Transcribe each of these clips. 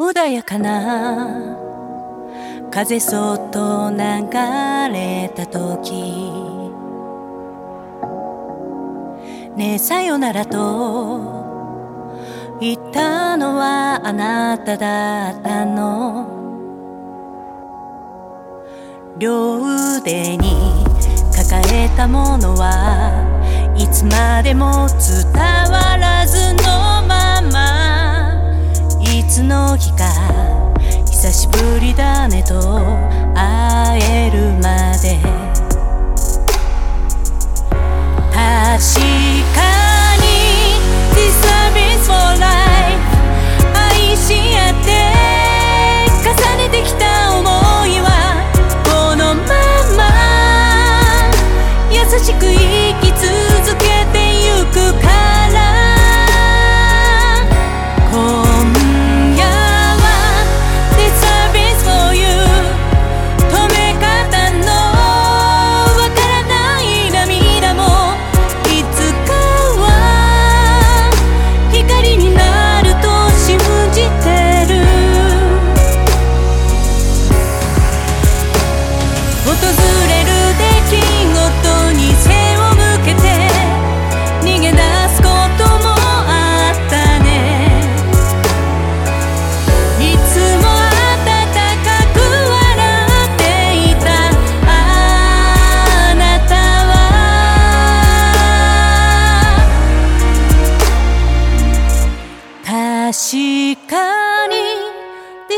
穏やかな。風そっと流れた時。ねえさよならと。言ったのはあなただったの。両腕に抱えたものはいつまでも伝わらずの。時か。久しぶりだねと会える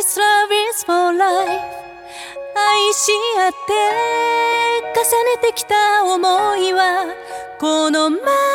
This love is for life. 愛し合って重ねてきた思いはこのまま